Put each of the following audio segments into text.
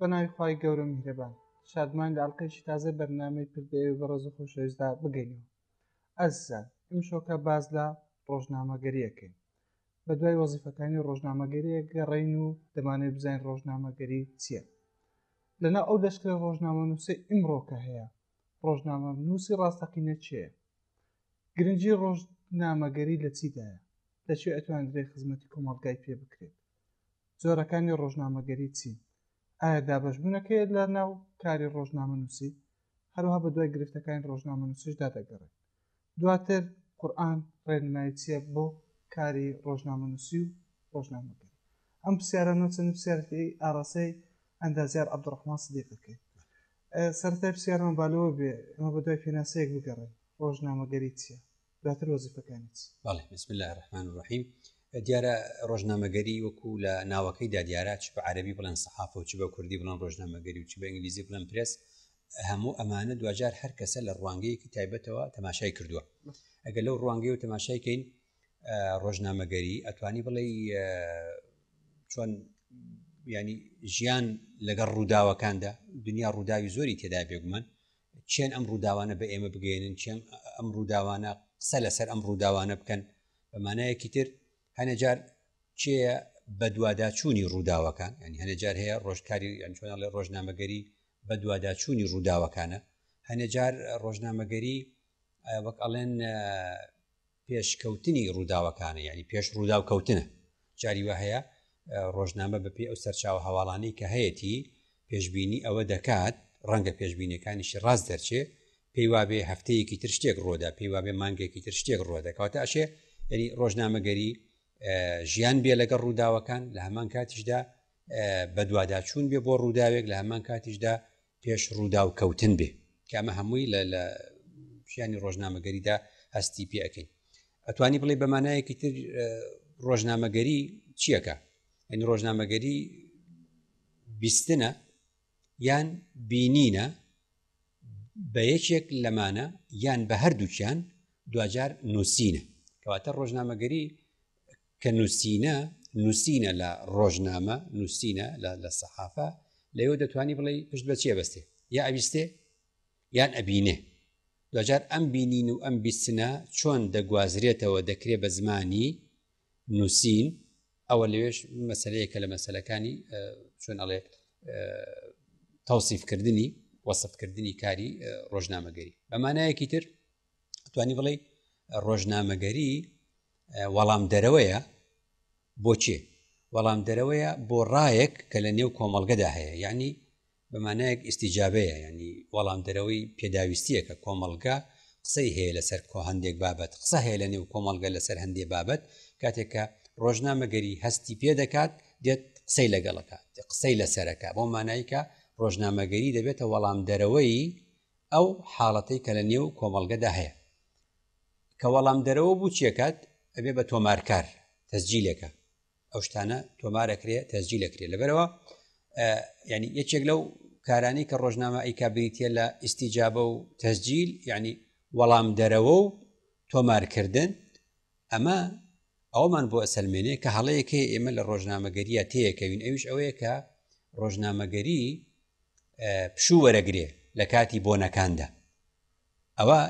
بەناوی خی گەورە میرەبان شادمان لە ئەڵلقەیشی تازە بەرنامەی پردەوە بە ڕێز و خۆشەویستدا بگەینەوە ئەززان ئم شۆکە باز لە ڕۆژنامەگەریەکەین بە دوای وەزیفەکانی ڕۆژنامەگەریە گەڕین و دەمانێت بزین ڕۆژنامەگەری چییە لەنا ئەو دەشکرە ڕۆژنامە نووسی ئیمڕۆکە هەیە ڕۆژنامە نووسی ڕاستەقینە چێە گرنگی ڕۆژنامەگەری لە چیدایە؟ لە کوێ ئەتواندرێ خزمەتی کۆمەڵگای پێ بکرێت؟ جۆرەکانی ڕۆژنامەگەری چین؟ ئایا دابەشبوونەکەیە لە ناو کاری ڕۆژنامەنووسی؟ هەروەها بە دوای گرفتەکانی ڕۆژنامەنووسیشدا دەگەڕێت. دواتر قورئان ڕێنمایی چییە بۆ کاری ڕۆژنامەنووسی و ڕۆژنامەگەری؟ ئەم پرسیارانەوە چەند پرسیارەکەی ئاراستەی ئەندازیار عەبدوڕەحمان سدیق دەکەین. سەرەتای پرسیارمان بالەوە بێ ئێمە بە دوای پێناسەیەک بگەڕێین. ڕۆژنامەگەری چیە دواتر وەزیفەکانی چی. بەڵێ بسم اللە الرحمن الرحیم دیارە ڕۆژنامەگەری وەکو لە ناوەکەیدا دیارە چ بە عەربی بڵێن سەحافە و چ بە کوردی بڵێن ڕۆژنامەگەری و چ بە ئینگلیزی بڵێن پرێس هەموو ئەمانە دواجار هەر کەسە لە ڕوانگەیەکی تایبەتەوە تەماشای کردووە ئەگەر لەو ڕوانگەی و تەماشایکەین ڕۆژنامەگەری ئەتوانی بڵێ چۆن ینی ژیان لەگەڵ ڕووداوەکاندا دنیا ڕووداوی زۆری تێدا بێگومان کێن ئەم ڕووداوانە بە ئێمە بگەێنن کێم ئەم ڕووداوانە قسە لەسەر ئەم ڕووداوانە بکەن بە مانایەکی تر هەنەجار کێ بەدواداچوونی ڕووداوەکان ینی هەنەجار هەیە ڕۆژکاری ئەنچۆناڵێ ڕۆژنامەگەری بەدواداچوونی ڕووداوەکانە هەنەجار ڕۆژنامەگەری وەک ئەڵێن پێش کەوتنی ڕووداوەکانە یانی پێش ڕووداو کەوتنە جاری وە هەیە ڕۆژنامە بەپی ئەو سەرچاو هەواڵانی کە هەیەتی پێشببینی ئەوە دەکات ڕەنگە پێشببینەکانیشی ڕاست دەرچێ پێی وابێ هەفتەیەکی تر شتێک ڕۆدا پێی وابێ مانگێکی تر شتێک ڕۆدەکەواتە ئەشێ یعنی ڕۆژنامەگەری ژیان بێ لەگەڵ ڕووداوەکان لە هەمان کاتیشدا بەدواداچوون بێ بۆ ڕووداوێک لە هەمان کاتیشدا پێش ڕووداو کەوتن بێ کە ئەمە هەمووی لە لە ژیانی ڕۆژنامەگەریدا هەستی پێ ئەەکەین ئەتوانی بڵێ بەمانایەکی تر ڕۆژنامەگەری چیەکە ئەنی ڕۆژنامەگەری بیستنە یان بینینە بە یەکێک لەمانە یان بە هەردووکیان دوجار نووسینە کەواتە ڕۆژنامەگەری کە نووسینە نووسینە لە ڕۆژنامە نووسینە لە سەحافە لەوێ دەتوانی بڵێ پشت بە چێ بەستێ یا ئەویستێ یان ئەبینێ دوجار ئەم بینین و ئەم بیستنە چۆن دەگوازرێتەوە دەکرێت بە زمانی نووسین ئەوە لەوێش مەسلەیەکە لە مەسلەکانی چۆن ئەڵێ تەوسیفکردنی وەسفکردنی کاری ڕۆژنامەگەری بەمانایەکی تر توانی بڵێ ڕۆژنامەگەری وەڵام دەرەوەیە بۆچێ وەڵام دەرەوەیە بۆ ڕایەک کە لە نێو کۆمەڵگەدا هەیە یعنی بەمانایەک ئیسیجابەیە ینی وەڵام دەرەوەی پێداویستیەکە کۆمەڵگە قسەی هەیە لەسەر کۆ هەندێک بابەت قسە هەیە لە نێو کۆمەڵگە لەسەر هەندێ بابەت کاتێکە ڕۆژنامەگەری هەستی پێ دەکات دێت قسەی لەگەڵەکە قسەی لەسەرەکە بۆ مانایکە ڕۆژنامەگەری دەبێتە وەڵام دەرەوەی ئەو حاڵەتەی کە لە نێو کۆمەڵگەدا هەیە کە وەڵامدەرەوە بوو چیەکات ئەبێ بە تۆمارکار تەسجیلەکە ئەو شتانە تۆمارەکرێ تەسجیلەکرێ لەبەرەوە ینی یەکێک لەو کارانی کە ڕۆژنامە ئەیکا بریتە لە ئیسیجابە و تەسجیل یعنی وەڵام دەرەوە و تۆمارکردن ئەمە ئەومان بۆ ئەسلمێنێ کە هەڵەیەکەی ئێمە لە ڕۆژنامەگەریە تەیەکەوین ئەوش ئەوەیە کە ڕۆژنامەگەری پشوو وەرەگرێ لە کاتی بۆنەکاندا ئەوە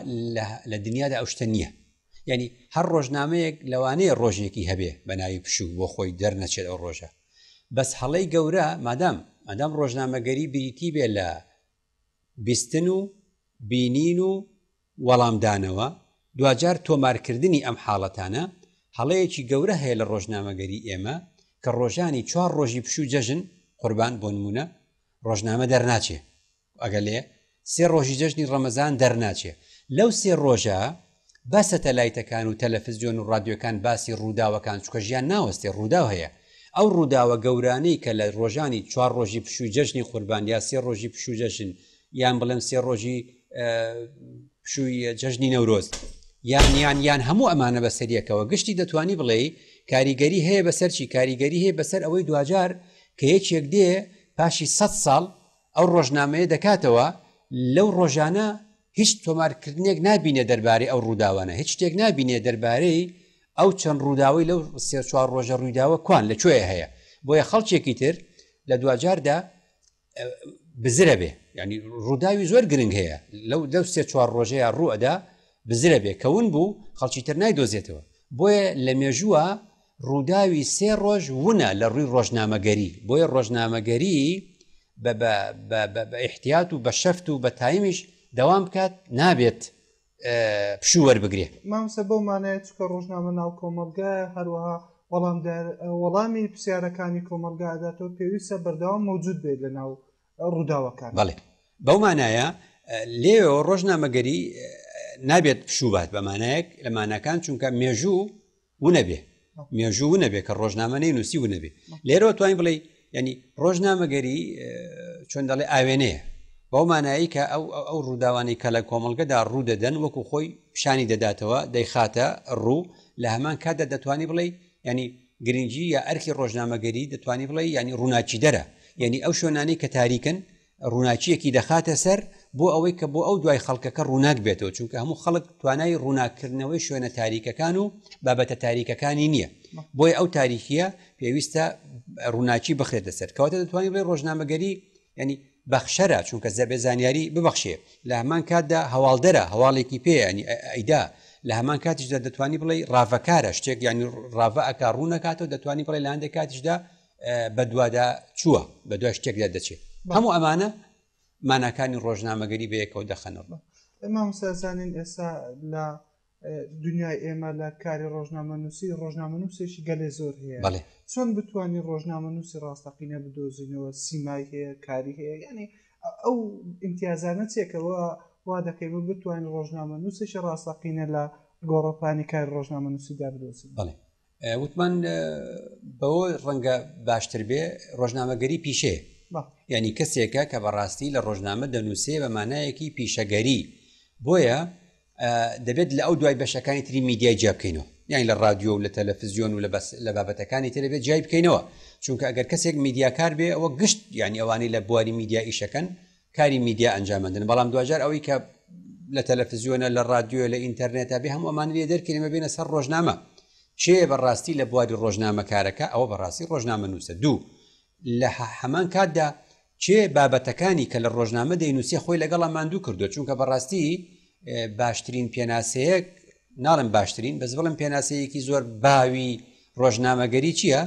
لە دنیادا ئەو شتە نییە یعنی هەر ڕۆژنامەیەک لەوانەیە ڕۆژێکی هەبێ بە ناوی پشوو بۆ خۆی دەرنەچێت ئەو ڕۆژە بەس هەڵەی گەورە مادام مادام ڕۆژنامەگەری بریتی بێ لە بیستن و بینین و وەڵامدانەوە، دواجار تۆمارکردنی ئەم حاڵەتانە هەڵەیەکی گەورە هەیە لە ڕۆژنامەگەری ئێمە کە ڕۆژانی چوار ڕۆژی پشوو جەژن، قوربان، بۆ نموونە ڕۆژنامە دەرناچێ و ئەگەلێ سێ ڕۆژی جەژنی ڕەمەزان دەرناچێ لەو سێ ڕۆژە با سەتەلایتەکان و تەلەفزیۆن و ڕادیۆکان باسی ڕووداوەکان چونکە ژیان ناوەستێ ڕووداو هەیە ئەو ڕووداوە گەورانەی کە لە ڕۆژانی چوار ڕۆژی پشووی جەژنی قوربان یا سێ ڕۆژی پشوو جەژن یان بڵێم سێ ڕۆژی پشووی جەژنی نەورۆز یان یان یان هەموو ئەمانە بە سەریەکەوە گشتی دەتوانی بڵێ کاریگەری هەیە بەسەرچی کاریگەری هەیە بەسەر ئەوەی دواجار کە یەکێک دێ پاشی سە ساڵ ئەو ڕۆژنامەیە دەکاتەوە لەو ڕۆژانە هیچ تۆمارکردنێک نبینێ دەربارەی ئەو ڕووداوانە هیچ شتێک نبینێ دەربارەی ئەو چەند ڕووداوی لەو سێ چوار ڕۆژە ڕوویداوە کوان لەکوێ هەیە بۆیە خەڵکێکی تر لە دواجاردا بزرە بێ ینی ڕووداوی زۆر گرنگ هەیە لەو لەو سێ چوار ڕۆژەیە ڕووەدا بزرە بێ کەون بوو خەڵکی تر نای دۆزێتەوە بۆیە لە مێژووە ڕووداوی سێ ڕۆژ وونە لە ڕووی ڕۆژنامەگەری بۆیە ڕۆژنامەگەری بە احتیات و بە شەفت و بە تایمیش دەوام بکات نابێت پشوو وەربگرێ. مامۆستا بەو مانایە چونکە ڕۆژنامە ناو کۆمەڵگایە هەروەها وەڵامدار وەڵامی پرسیارەکانی کۆمەڵگا ئەداتەوە پێویستە بەردەوام مەوجود بێت لەناو ڕووداوەکان. بەڵێ بەو مانایە لێیەوە ڕۆژنامەگەری نابێت پشوو بات بە مانایەک لە ماناکان چونکە مێژوو ونەبێ مێژوو ونەبێ کە ڕۆژنامە نەی نووسی ونەبێ لێرەوە توانین بڵێ ینی ڕۆژنامەگەری چۆن دەڵێ ئاوێنەیە بەو مانایی کە ئەو ئەو ڕووداوانی کە لە کۆمەڵگەدا ڕوو دەدەن وەکو خۆی پیشانی دەداتەوە دەیخاتە ڕوو لە هەمان کاتدا دەتوانی بڵێ ینی گرنگجی یا ئەرکی ڕۆژنامەگەری دەتوانی بڵێ ینی ڕووناچی دەرە یعنی ئەو شوێنانی کە تاریکن ڕووناکییەکی دەخاتە سەر بۆ ئەوەی کە بۆ ئەو دوای خەڵکەکە ڕووناک بێتەوە چونکە هەموو خەڵک توانای ڕووناکردنەوەی شوێنە تاریکەکان و بابەتە تاریکەکانی نییە بۆی ئەو تاریخیە پێویستە ڕووناکی بخرێتە سەر کەواتە دەتوانانی بڵێ ڕۆژنامەگەری ینی بەخشەرە چونکە زەبێ زانیاری ببەخشێ لە هەمان کاتدا هەواڵدەرە هەواڵێکی پێیانی ئەیدا لە هەمان کاتیشدا دەتوانی بڵێ ڕاڤەکارە شتێک یانی ڕاڤە ئەک ڕوونەکاتەوە دەتوانی بڵێ لاندێک کاتیشدا بەدوادا چووە بە دوای شتێکدا دەچێت هەموو ئەمانە ماناکانی ڕۆژنامەگەری بەیەکەوە دەخەنەوە ئەمە مسازانین ئێستا لە دنیای ئێمە لە کاری ڕۆژنامە نووسی ڕۆژنامە نووسێکی گەلێ زۆر هەیە بەڵێ چۆن بتانی ڕۆژنامە نووسی ڕاستەقینە بدۆزینەوە سیمای هەیە کاری هەیە یعنی ئەو ئیمتیازانە چێکەوە وا دەکەین و بتوانین ڕۆژنامە نووسێکی ڕاستەقینە لە گۆڕەپانی کار ڕۆژنامە نووسیدا بدۆزین بڵێ وتمان بەوە ڕەنگە باشتر بێ ڕۆژنامەگەری پیشێ ینی کەسێکە کە بەڕاستی لە ڕۆژنامە دەنووسێ بە مانایەکی پیشەگەری بۆیە دەبێت لە ئەو دوای بەشەکانی تری میدیای جیا بکەینەوە یان لە رادیۆ و لە تەلەفزیۆن و لە بەس لە بابەتەکانی تر بێت جای بکەینەوە چونکە ئەگەر کەسێک میدیاکار بێ ئەوە گشت یعنی ئەوانەی لە بواری میدیا ئیشەکەن کاری میدیا ئەنجامەندن بەڵام دواجار ئەوەی کە لە تەلەفزیۆنە لە ڕادیۆ لە ئینتەرنێتا بێ هەموو ئەمانی لێ دەرکەین ئەمە بێنە سەر ڕۆژنامە چێ بەڕاستی لە بواری ڕۆژنامەکارەکە ئەوە بەڕاستی ڕۆژنامە نووسە دوو لە هەمان کاتدا چێ بابەتەکانی کە لە ڕۆژنامە دەینووسێ خۆی لەگەڵە ماندوو کردو چونکە بەڕاستی باشترین پێناسەیەک ناڵم باشترین بەس بڵم پێناسەیەکی زۆر باوی ڕۆژنامەگەری چییە؟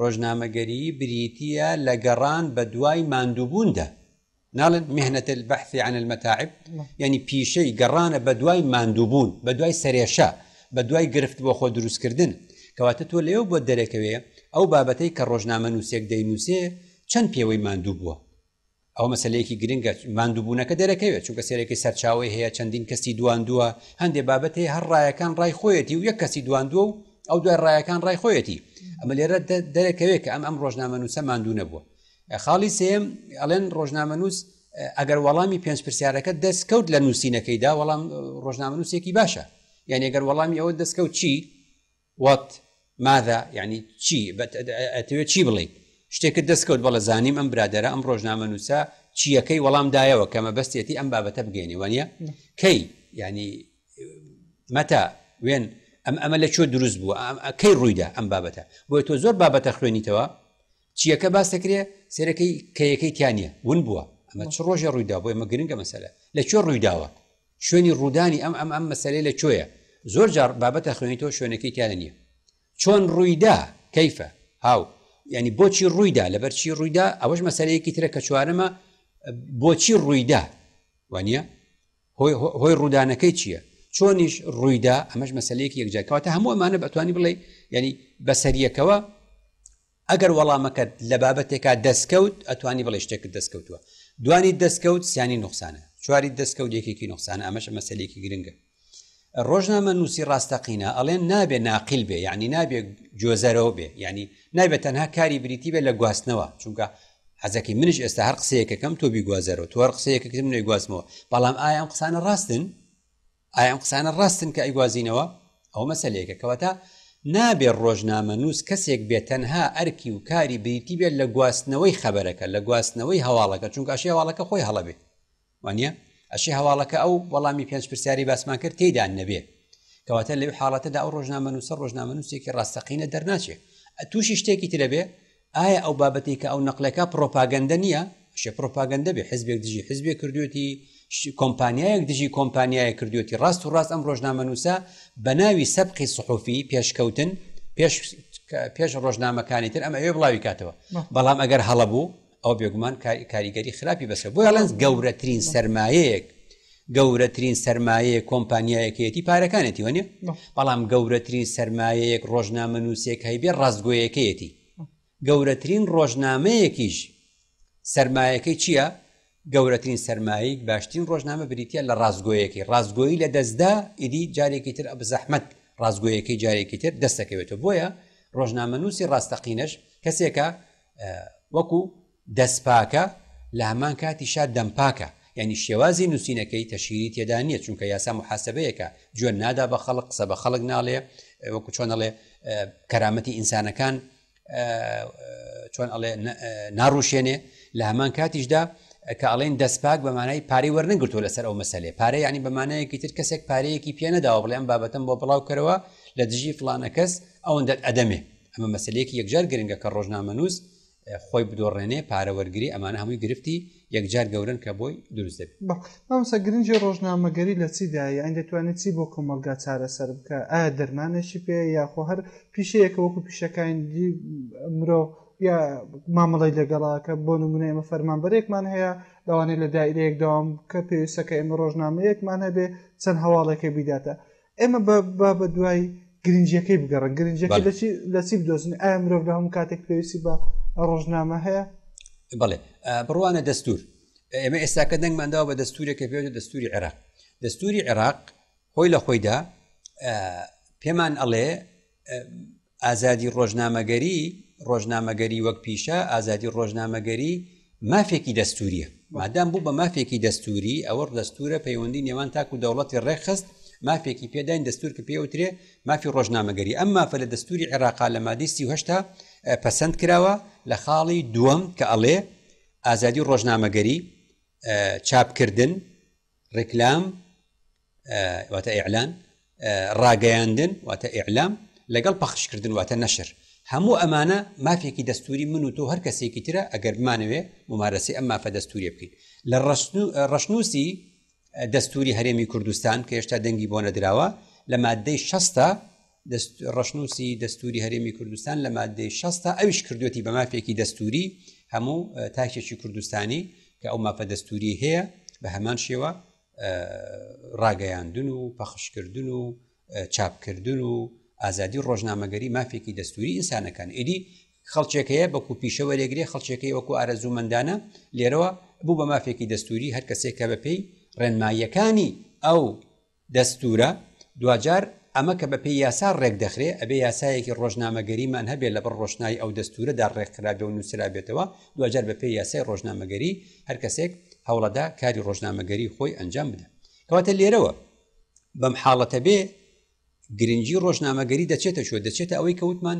ڕۆژنامەگەری بریتە لە گەڕان بە دوای ماندووبووندا ناڵن مهنەت البحثی عن المتاعب یعنی پیشەی گەڕانە بە دوای ماندووبوون بە دوای سەرێشە بە دوای گرفت بۆ خۆ دروستکردن کەواتە تۆ لێو بۆ دەرەکەوێ ئەو بابەتەی کە ڕۆژنامە نووسێک دەینووسێ چەند پێوەی ماندوو بووە ئەوە مەسەلەیەکی گرنگە ماندووبوونەکە دەرەکەوێت چونکە سێرەکەی سەرچاوەی هەیە چەندین کەسی دواندووە هەندێ بابەت هەیە هەر ڕایەکان ڕای خۆیەتی و یەک کەسی دواندووە و ئەو دوای ڕایەکان ڕای خۆیەتی ئەمە لێرە دەرەکەوێت کە ئەم ئەم ڕۆژنامە نووسە ماندوو نەبووە خاڵی سێم ئەلێن ڕۆژنامە نووس ئەگەر وەڵامی پێنج پرسیارەکە دەستکەوت لە نووسینەکەیدا وەڵام ڕۆژنامە نووسێکی باشە یعنی گەر وەڵامی ئەوە دەستکەوت چی وات ماذا یانی چی ئەتەوێت چی بڵێی شتێکت دەست کەوت بەڵە زانیم ئەم برادەرە ئەم ڕۆژنامە نووسە چییەکەی وەڵام دایەوە کەمە بەستێتی ئەم بابەتە بگەێنی وانە کەی ینی مەتا وێن ئەم ئەمە لە چۆ دروست بوو ئەم ئەکەی ڕوویدا ئەم بابەتە بۆی تۆ زۆر بابەتە خوێنیتەوە چیەکە باس دەکرێ سێرەکەی کەیەکەی تیا نیە ون بووە ئەمە چ ڕۆژێ ڕوویدا بۆ ئمە گرنگە مەسەلە لە کوێ ڕوویداوە شوێنی ڕوودانی ئەم ئەم ئەم مەسلەی لە کوێە زۆر جار بابەتە خوێنیتەوە شوێنەکەی تیا نیە چۆن ڕوویدا کەیفە هاو ینی بۆچی ڕوویدا لەبەر چی ڕوویدا ئەوەش مەسلەیەکی ترە کە چوارەمە بۆچی ڕوویدا وانە هۆی ڕوودانەکەی چییە چۆنیش ڕوویدا ئەمەش مەسلەیەکی یەکجارکەواتە هەموو ئەمانە بەتوانی بڵێ ینی بەسەریەکەوە ئەگەر وەڵامەکەت لە بابەتێکا دەستکەوت ئەتوانی بڵێی شتێکت دەستکەوتووە دوانی دەستکەوت سیانی نوخسانە چواری دەستکەوت یەکێکی نوخسانە ئەمەشە مەسەلێکی گرنگە ڕۆژنامە نووسی ڕاستەقینە ئەڵێن نابێ ناقیل بێ یعنی نابێ جۆزەرەوە بێ ینی نابێت تەنها کاری بریتی بێ لە گواستنەوە چونکە حەزەکەی منش ئێستا هەر قسەیەکەکەم تۆ بیگوازەرەوە تۆر قسەیەکەکە منێ گوازمەوە بەڵام ئایا ئەم قسانە ڕاستن ئایا ئەم قسانە ڕاستن کە ئەیگوازینەوە؟ ئەوە مەسەلەیەکە. کەواتە نابێت ڕۆژنامەنووس کەسێک بێت تەنها ئەرکی و کاری بریتی بێت لە گواستنەوەی خەبەرەکە، لە گواستنەوەی هەواڵەکە، چونکە ئەشێ هەواڵەکە خۆی هەڵە بێ. وانییە؟ ئەشێ هەواڵەکە ئەو وەڵامی پێنج پرسیارەی باسمان کرد تێیدا نەبێ. کەواتە لەو حاڵەتەدا ئەو ڕۆژنامەنووسە ڕۆژنامەنووسێکی ڕاستەقینە دەرناچێ. تووشی شتێکی ترەبێ، ئایا ئەو بابەتەی کە ئەو نەقلەکا پڕۆپاگەندە نییە؟ ئەشێ پڕۆپاگەندە بێ، حزبێک دژی حزبێک کردوێتی، کۆمپانیایەک دژی کۆمپانیایەک کردوێتی، ڕاست و ڕاست ئەم ڕۆژنامەنووسە بە ناوی سەبقی سحوفی پێشکەوتن پێش پێش ڕۆژنامەکانی تر ئەم ئەوێ بڵاوی کاتەوە بەڵام ئەگەر هەڵە بوو ئەو بێگومان کاریگەری خراپی بەسە بۆ یاڵێنز گەورەترین سرمایەیەک گەورەترین سەرمایەیە کۆمپانیا یەکەیەتی پارەکانێتی وە نیە بەڵام گەورەترین سەرمایەیەک ڕۆژنامە نووسێک هەیبێ ڕاستگۆیەکەیەتی گەورەترین ڕۆژنامەیەکیش سرمایەکەی چییە؟ گەورەترین سرمایی باشترین ڕۆژنامە بریتە لە ڕاستگۆیەکی ڕاستگۆیی لە دەستدا ئیدی جارێکی تر ئەب زەحمت ڕاستگۆیەکەی جارێکی تر دەستەکەوێتەوە بۆیە ڕۆژنامە نووسی ڕاستەقینەش کەسێکە وەکو دەست پاکە، لە هەمان کاتیشا دەم پاکە، یانی شێوازی نووسینەکەی تەشهیری تێدا نییە، چونکە یاسا موحاسەبەیەکە، جوێن نادا بە خەڵک، قسە بە خەڵک ناڵێ، وەکو چۆن ئەڵێ کەرامەتی ئینسانەکان چۆن ئەڵێ ناڕووشێنێ، لە هەمان کاتیشدا کە ئەڵێن دەست پاک بە مانای پارەی وەرنەگرتووە لەسەر ئەو مەسەلێ، پارە یانی بە مانایەکی تر کەسێک پارەیەکی پێ نەداوە بڵێ ئەم بابەتەم بۆ بڵاو کەرەوە لە دژی فڵانە کەس ئەوەندەت ئەدەمێ، ئەمە مەسەلەیەکی یەکجار گرنگە کە ڕۆژنامەنووس خۆی بدۆڕێنێ پارە وەرگری ئەمانە هەمووی گرفتی یەکجار گەورەن کە بۆی دروست دەبێت. مامۆستا گرنگی ڕۆژنامەگەری لە چیدایە یان دەتوانێت چی بۆ کۆمەڵگا چارەسەر بکا ئایا دەرمانێکی پێیە یاخۆ هەر پیشەیەکە وەکو پیشەکانی دی مرۆڤ یا مامەڵەی لەگەڵا کە بۆ نمونە ئێمە فەرمانبەرێکمان هەیە لەوانەیە لە دایرەیەک داوام کە پێویستەکە ئێمە ڕۆژنامەیەکمان هەبێ چەند هەواڵێکە بیداتە ئێمە بە با بە دوای گرنجیەکەی بگەڕن گرنجەکە بەڵێ. لەچی لەچی بدۆزن ئایا مرۆڤ لە هەموو کاتێک پێویستی بە ڕۆژنامە هەیە بڵێ ئا، بڕوانە دەستور ئێمە ئێستاکە دەنگمانداوە بە دەستورێک کە پێێت دەستوری عێراق دەستوری عێراق خۆی لە خۆیدا ئا، پێمان ئەڵێ ئا، ئازادی ڕۆژنامەگەری، ڕۆژنامەگەری وەک پیشە، ئازادی ڕۆژنامەگەری مافێکی دەستووریە. مادام بوو بە مافێکی دەستووری، ئەوەڕ دەستوورە پەیوەندی نێوان تاک و دەوڵەتی ڕێکخست، مافێکی پێداین دەستوور کە پێوترێ مافی ڕۆژنامەگەری. ئەم مافە لە دەستووری عێراقا لە مادەی سی و هەشتا پەسەند کراوە لە خاڵی دووەم کە ئەڵێ ئازادی ڕۆژنامەگەری، چاپکردن، ڕیکلام، واتە ئیعلان، ڕاگەیاندن، واتە ئیعلام، لەگەڵ پەخشکردن، واتە نەشر. هەموو ئەمانە مافێکی دەستووری من و تۆ هەر کەسێکی ترە ئەگەر بمانەوێ ممارەسی ئەم مافە دەستووریە بکەین لە ڕەشنووسی دەستووری هەرێمی کوردستان کە هێشتا دەنگی بۆ نەدراوە لە مادەی شەستە ڕەشنووسی دەستووری هەرێمی کوردستان لە مادەی شەستە ئەویش کردوەتی بە مافێکی دەستووری هەموو تاکێکی کوردستانی کە ئەو مافە دەستووری هەیە بە هەمان شێوە ڕاگەیاندن و پەخشکردن و چاپکردن و ئازادی ڕۆژنامەگەری مافێکی دەستوری ئینسانەکان ئیدی خەڵچێک هەیە بەکو پیشە وەرێگرێ خەڵچێکی وەکو ئارەزوومەندانە لێرەوە بوو بە مافێکی دەستوری هەر کەسێک کە بە پێی ڕێنماییەکانی ئەو دەستورە دوجار ئەمە کە بە پێی یاسا ڕێک دەخرێ ئەبێ یاسایەکی ڕۆژنامەگەریمان هەبێ لە بڕ ڕۆشنایی ئەو دەستورەدا ڕێکخرابێ و نووسرابێتەوە دوجار بە پێی یاسای ڕۆژنامەگەری هەر کەسێک هەوڵەدا کاری ڕۆژنامەگەری خۆی ئەنجام بدە کەواتە لێرەوە بەم حاڵەتە بێ گرنگی ڕۆژنامەگەری دەچێتە شوێ دەچێتە ئەوەی کەوتمان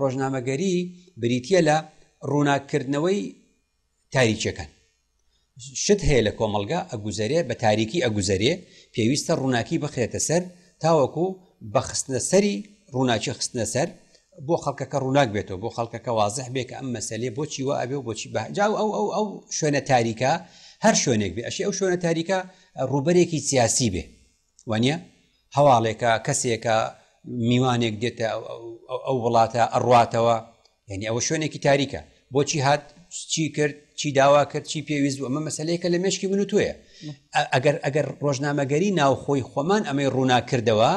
ڕۆژنامەگەری بریتە لە ڕووناککردنەوەی تاریکەکان شت هەیە لە کۆمەلگا ئەگوزارێ بە تاریکی ئەگوزارێ پێویستە ڕووناکی بخرێتە سەر تاوەکو بە خستنە سەری ڕووناکی خستنە سەر بۆ خەڵکەکە ڕووناک بێتەوە بۆ خەڵکەکە وازح بێ کە ئەم مەسلێ بۆچی وە ئەبێ و بۆچی بە جاو ئەو ئەو ئەو شوێنە تاریکە هەر شوێنێک بێ ئەشی ئەو شوێنە تاریکە ڕوبەرێکی سیاسی بێ وانە هەواڵێکە کەسێکە میوانێک دێتە ئەو وڵاتە ئەڕاتەوە یانی ئەوە شوێنێکی تاریکە بۆچی هات چی کرد چی داوا کرد چی پێویست ئەمە مەسلەیەکە لە مشکی من و توێ ئەگەر ئەگەر ڕۆژنامەگەری ناوخۆی خۆمان ئەمەی ڕوونا کردەوە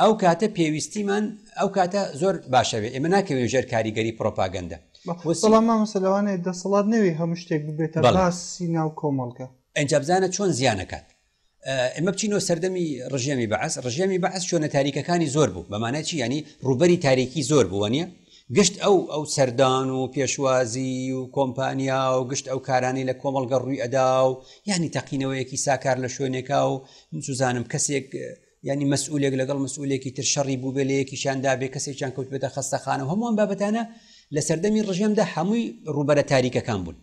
ئەو کاتە پێویستیمان ئەو کاتە زۆر باشەوێ ئێمە ناکەوێت ژێر کاریگەری پرۆپاگەندە سەڵام مامەسەلوانێت دەسەڵات نەوێ هەموو شتێک ببێتە باسی ناو کۆمەڵگە ئەنجابزانە چۆن زیانەکات ئێمە بچینەوە سەردەمی ڕژێمی بەعس ڕژێمی بەعس شوێنە تاریکەکانی زۆر بوو بەمانە چی ینی ڕوبەری تاریکی زۆر بووە نیە گشت ئەو ئەو سەردان و پێشوازی و کۆمپانیا و گشت ئەو کارانی لە کۆمەڵگە ڕووی ئەدا و ینی تەقینەوەیەکی ساکار لە شوێنێکا و سوزانم کەسێک ینی مەسئولێک لەگەڵ مسئولێکی تر شەڕی بوو بێ لە یەکیشاندا بێ کەسێکیان کەوت بێتە خەستەخانە هەمووان بابەتانە لە سەردەمی ڕژێمدا هەمووی ڕوبەرە تاریکەکان بوون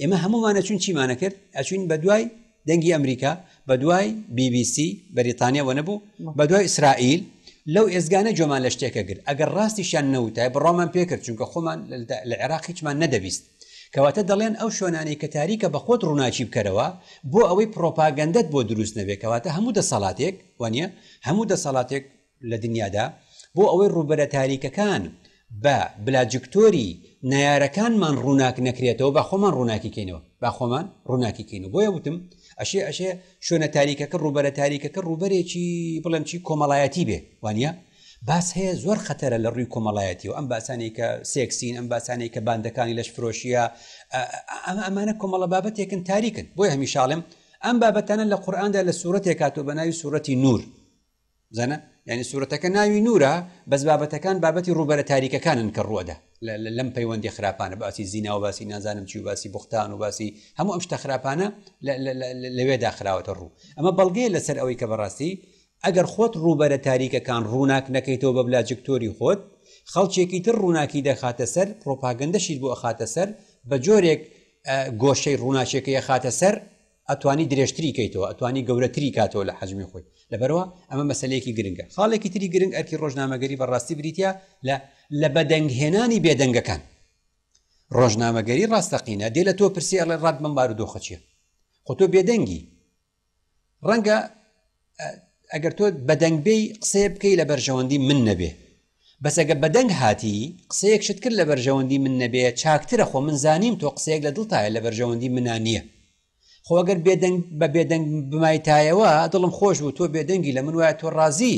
ئێمە هەموومانە چون چیمانە کرد ئەچین بە دوای دەنگی ئەمریکا بە دوای BBC بەریتانیا وە نەبوو بە دوای ئیسرائیل لەو ئێزگانە جۆمان لە شتێکە گرت ئەگەر ڕاستیشان نەوتای بڕۆمان پێکرد چونکە خۆمان لە عێراق هیچمان نەدەبیست کەواتە دەڵێن ئەو شوێنانەی کە تاریکە بە خۆت ڕووناچی بکەرەوە بۆ ئەوەی پرۆپاگەندت بۆ دروست نەبێت کەواتە هەموو دەسەڵاتێک وانە هەموو دەسەڵاتێک لە دنیادا بۆ ئەوەی ڕووبەرە تاریکەکان بە بلاجکتۆری نەیارەکانمان ڕووناک نەکرێتەوە با خۆمان ڕووناکی کەینەوە با خۆمان ڕووناکی کەینەوە بۆیە وتم ئەشێ ئەشێ شوێنە تاریکەکە ڕووبەرە تاریکەکە ڕووبەرێکی بڵێم چی کۆمەڵایەتی بێ وانە باس هەیە زۆر خەتەرە لە ڕووی کۆمەڵایەتی و ئەم باسانی کە سێکسین ئەم باسانی کە باندەکانی لەش فرۆشیە ئەمە ئەمانە کۆمەڵە بابەتێکن تاریکن بۆی هەمیشاڵم ئەم بابەتانە لە قورآاندا لە سوورەتێکاتۆ بە ناوی سوورەتی نور زەنە یعنی سوورەتەکە ناوی نورە بەس بابەتەکان بابەتی ڕوبەرە تاریکەکانن کە ڕوەدا لەم پەیوەندی خراپانە باسی زینا و باسی نازانم چی و باسی بختان و باسی هەموو ئەم شتە خراپانە لەوێدا خراوەتە ڕوو ئەمە بەڵگەیە لەسەر ئەوەی کە بەڕاستی ئەگەر خۆت ڕوبەرە تاریکەکان ڕووناک نەکەیتەوە بە بلاجکتۆری خۆت خەڵکێکی تر ڕووناکی دەخاتە سەر پرۆپاگەندەشیت بۆ ئەخاتە سەر بە جۆرێک گۆشەی ڕووناچێکەیە خاتە سەر ئەتوانی درێژتری کەیتەوە ئەتوانی گەورەتری کاتەوە لە حەجمی خۆی لەبەرەوە ئەمە مەسلەیەکی گرنگە خاڵێکی تری گرنگ ئەرکی ڕۆژنامەگەری بەڕاستی بریتە لە لە بەدەنگهێنانی بێدەنگەکان ڕۆژنامەگەری ڕاستەقینە دێ لە تۆ پرسیێڵێ ڕات بم بارودۆخە چیە خۆ تۆ بێدەنگی ڕەنگە ئەگەر تۆ بەدەنگ بێی قسەیە بکەی لە بەرژەوەندی من نەبێ بەسەگە بەدەنگ هاتی قسەیەک شت کرد لە بەرژەوەندی من نەبێ چاکترە خۆ من زانیم تۆ قسەیەک لە دڵتایە لە بەرژەوەندی منا نییە خۆگەر بێدەنگ بە بێدەنگ بمایتایەوە دڵم خۆش بوو تۆ بێدەنگی لە من وایە تۆ ڕازی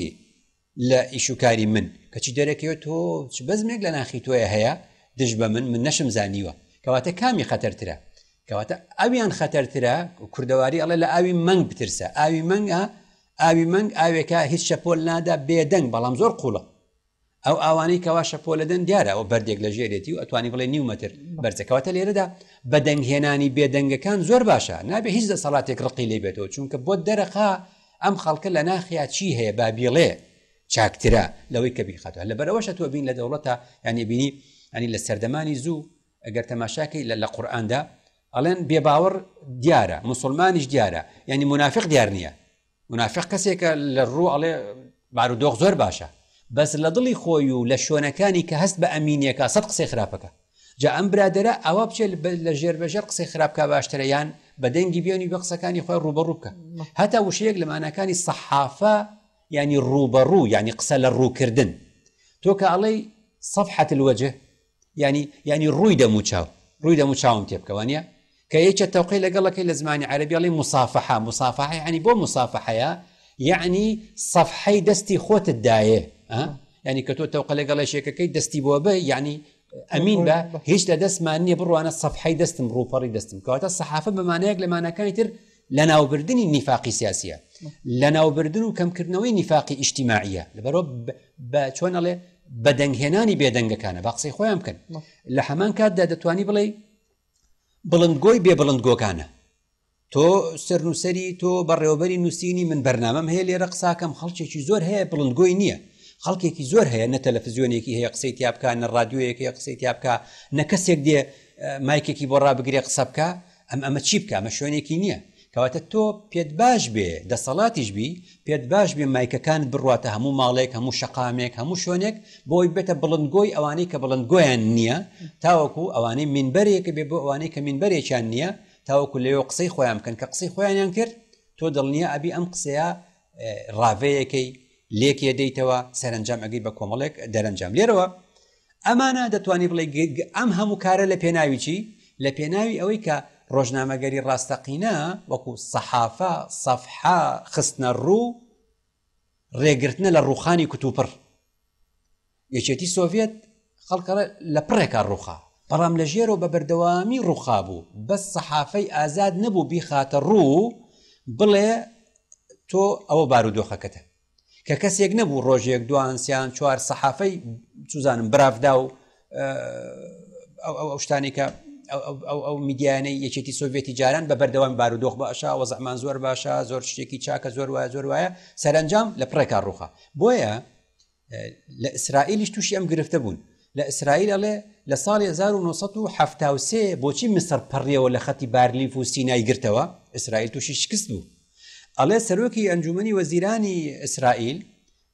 لە ئیش و کاری من کەچی دەرەکەوێت تۆ چ بەزمێک لە ناخی تۆیە هەیە دژ بە من من نەشم زانیوە کەواتە کامی خەتەرترە کەواتە ئەویان خەتەرترە کوردەواری ئەڵێ لە ئاوی مەنگ بترسە ئاوی مەنگە ئاوی مەنگ ئاوێکە هیچ شەپۆل نادا بێدەنگ بەڵام زۆر قوڵە ئەو ئاوانەی کەوا شەپۆلەدەن دیارە ئەو بەردێک لە ژێرێتی و ئەتوانی بڵێ نیومەتر بەرزەکەواتە لێرەدا بەدەنگهێنانی بێدەنگەکان زۆر باشە نابێ هیچ دەسەڵاتێک ڕقی لێ بێتەوە چونکە بۆ دەرەقا ئەم خەڵکە لە ناخیا چی هەیە با بیڵێ چاکترە لەوەی کە بیخاتەوە لەبەرەوەشە تۆ بین لە دەوڵەتە یانی بینی ئەنی لە سەردەمانی زوو ئەگەر تەماشاکەی لە لە قورآاندا ئەڵێن بێباوەڕ دیارە مسلمانیش دیارە یعنی منافق دیار نییە منافق کەسێکە لە ڕوو ئەڵێ بارودۆخ زۆر باشە بەس لە دڵی خۆی و لە شوێنەکانی کە هەست بە ئەمینیەکە سەد قسەی خراپەکە جا ئەم برادەرە ئاوا بچێ لە ژێر بەژێر قسەی خراپ کا باشترە یان بە دەنگی بێنی بە قسەکانی خۆی ڕوبەڕوو بکە هەتا وشەیەک لە ماناکانی سەحافە ینی ڕوبەڕوو ینی قسە لە ڕووکردن تۆ کە ئەڵەی سەف حەتلوەجه ینی ینی ڕووی دەموچاو ڕووی دەموچاوم تێ بکەوانە کە یەکێ تەوقەی لەگەڵ ئەکەی لە زمانی عەرەبی ئەڵێی موسافەحە، موسافەحە یەعنی بۆ موسافەحەیە؟ یەعنی سەفحەی دەستی خۆتت دایێ ها؟ یەعنی کە تۆ تەوقە لەگەڵ یەکێکەکەی دەستی بۆ بە یەعنی ئەمین بە هیچ لە دەستمان نییە بڕوانە سەفحەی دەستم ڕووپەڕی دەستم کەواتە سەحافە بەمانەیەک لە مانەکانی تر لە ناوبردنی نیفاقی سیاسیە لە ناوبردن و کەمکردنەوەی نیفاقی ئیشتیماعیە لەبەرۆ بە چۆن ئەڵێ بەدەنگهێنانی بێدەنگەکانە بە قسەی خۆیان بکەن لە هەمان کاتدا دەتوانی بڵێ بڵندگۆی بێ بڵندگۆکانە. تۆ سەرنووسەری تۆ بەڕێوەبەری نووسینی من بەرنامەم هەیە لێرە قساکەم خەڵکێکی زۆر هەیە بڵندگۆی نییە خەڵکێکی زۆر هەیە نە تەلەفزیۆنێکی هەیە قسەی تیا بکە نە ڕادیۆیەکی قسەی تیا بکە نە کەسێک دێ مایکێکی بۆ ڕابگرێ قسە بکە ئەم ئەمە چی بکە ئەمە شوێنێکی نییە کەواتە تۆ پێت باش بێ دەسەڵاتیش بی، پێت باش بێ مایکەکان بڕواتە هەموو ماڵێک، هەموو شەقامێک، هەموو شوێنێک بۆ ئەوەی ببێتە بڵندگۆی ئەوانەی کە بڵندگۆیان نییە، تاوەکو ئەوانەی مینبەرێک بێ بۆ ئەوانەی کە مینبەرێکیان نییە، تاوەکو لەوێ قسەی خۆیان بکەن، کە قسەی خۆیانیان کرد تۆ دڵنیا ئەبی ئەم قسەیە ڕاڤەیەکەی، لێکێدەیتەوە، سەرەنجام ئەگەی بە کۆمەڵێک دەرەنجام. لێرەوە. ئەمانە دەتوانی بڵێی گ گ ئەم هەموو کارە لە پێناوی چی؟ لە پێناوی ئەوەی کە ڕۆژنامەگەری ڕاستەقینە وەکو صحافە، صفحە، خستنە ڕوو ڕێگرتنە لە ڕووخانی کوتوپڕ. یەکێتی سۆڤێت خەڵکە لە پڕێکا ڕووخا بەڵام لە ژێرەوە بە بەردەوامی ڕووخا بوو بەس سەحافەی ئازاد نەبوو بیخاتە ڕوو بڵێ تۆ ئەوە بارودۆخەکەتە کە کەسێک نەبوو ڕۆژێک دوان سیان چوار سەحافەی چزانم براڤدا و ئەو شتانی کە ئەو میدیانەی یەکێتی سۆڤێتی جاران بە بەردەوام بارودۆخ باشە وە زەمان زۆر باشە زۆر شتێکی چاکە زۆر وایە زۆر وایە سەرنجام لە پڕێکا ڕوخە بۆیە لە ئیسرائیلیش تووشی ئەم گرفتە بوون لە ئیسرائیل ئەڵێ لە ساڵی 1970 بۆچی مسەر پەڕیەوە لە خەتی بارلیف و سینای گرتەوە ئیسرائیل تووشی شکست بوو ئەڵێ سەرۆکی ئەنجوومەنی وەزیرانی ئیسرائیل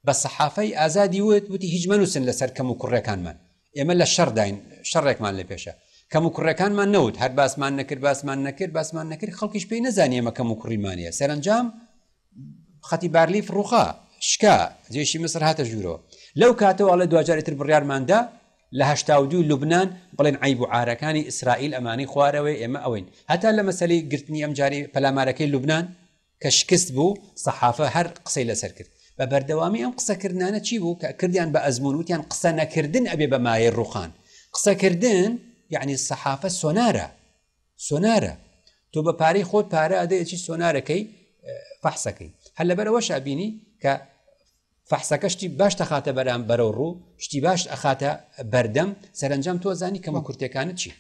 بە سەحافەی ئازادی وت، وتی هیچ مەنووسن لەسەر کەموکوڕیەکانمان، ئێمە لە شەڕداین، شەڕێکمان لە پێشە. کەموکوڕیەکانمان نەوت، هەر باسمان نەکرد، باسمان نەکرد، باسمان نەکرد، خەڵکیش پێی نەزانی ئێمە کەموکوڕیمان هەیە. سەرەنجام خەتی بارلیف ڕووخا، شکا، جەیشی میسر هاتە ژوورەوە. لەو کاتەوە ئەڵێ دواجار ئیتر بڕیارمان دا، لە هەشتا و دوو لوبنان بڵێن عەیب و عارەکانی ئیسرائیل ئەمانەی خوارەوەی ئێمە ئەوەین هەتا لە مەسەلەی گرتنی ئەمجارەی پەلامارەکەی لوبنان کە شکست بوو سەحافە هەر قسەی لەسەر کرد بە بەردەوامی ئەم قسەکردنانە چی بوو کە کردیان بە ئەزموون وتیان قسە نەکردن ئەبێ بە مایەی ڕوخان قسەکردن یعنی سەحافە سۆنارە سۆنارە تۆ بە پارەی خۆت پارە ئەدەیەکی سۆنارەکەی فەحسەکەی هەر لەبەرەوە شابینی کە فەحسەکە شتی باش تەخاتە بەرام بەرەو ڕوو شتی باشت ئەخاتە بەردەم سەرنجام تۆ زانی کەمە کورتەکانت چی.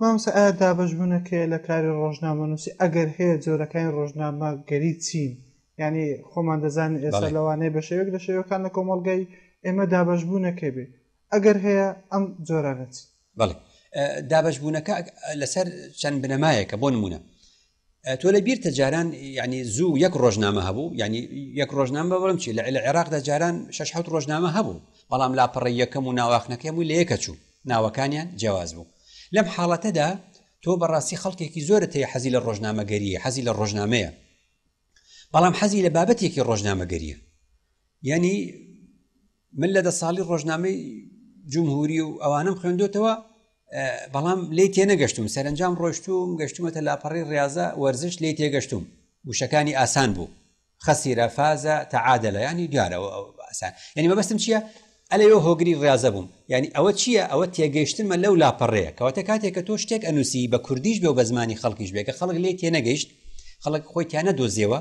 مامۆستا ئایا دابەش بوونەکەیە لە کاری ڕۆژنامەنووسی ئەگەر هەیە جۆرەکانی ڕۆژنامە گەری چین یانی خۆمان دەزانین ئێستا لەوانەیە بە شێوێک لە شێوەکان لە کۆمەڵگای ئێمە دابەش بوونەکەی بێ ئەگەر هەیە ئەم جۆرانەچین بەڵێ دابەش بوونەکە لەسەر چەند بنەمایەکە بۆ نمونە تۆ لە بیرتە جاران ینی زوو یەک ڕۆژنامە هەبوو ینی یەک ڕۆژنامە بەڵم چی لە لە عێراقدا جاران شش حوت ڕۆژنامە هەبوو بەڵام لاپەڕی یەکەم و ناواخنەکەم و لەیەکە چوو ناوەکانیان جیاواز بوو لەم حاڵەتەدا تۆ بەڕاستی خەڵکێکی زۆرت هەیە حەزی لە ڕۆژنامەگەریە حەزی لە ڕۆژنامەیە بەڵام حەزی لە بابەتێکی ڕۆژنامەگەریە ینی من لە دە ساڵی ڕۆژنامەی جمهوری و ئەوانم خوێندوتەوە بەڵام لی تێنەگەشتوم سەرنجام ڕۆشتوم گەشتومەتە لاپەڕی ڕاضە وەرزش لی تێگەشتوم وشەکانی ئاسان بوو خەسیرە فازە تەعادلە ینی دیارەوە ئاسان یعنی مەبەستم چییە ئەلەوە هۆگری ڕاضە بووم یعنی ئەوە چییە ئەوە تێگەیشتمە لەو لاپەڕەیە کەواتە کاتێک کە تۆ شتێک ئەنووسی بە کوردیش بێ و بە زمانی خەڵکیش بێکە خەڵک لێ تێنەگەیشت خەڵک خۆی تیانە دۆزیەوە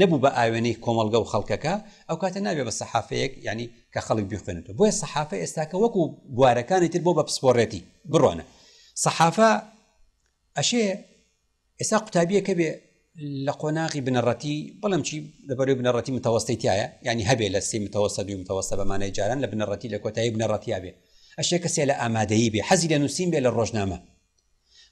نەبوو بە ئاوێنەی کۆمەلگە و خەڵکەکە ئەوکاتە نابێ بە سەحافەیەک یانی کە خەڵک بیخوێنێتەوە بۆیە سەحافە ئێستاکە وەکو بوارەکانی تر بۆ بە پسپۆڕێتی بڕۆنە سەحافە ئەشێ ئێستا قوتابیەکە بێ لە قۆناغی بنەڕەتی بەڵم چی لەبەرەوەی بنەڕەتی متەوەستی تایە ینی هەبێ لە سی متەوەسە دوی متەوەسە بەمانای جاران لە بنەڕەتی لە کۆتایی بنەڕەتیا بێ ئەشێ کەسێ لە ئامادەیی بێ حەزی لە نووسین بێ لە ڕۆژنامە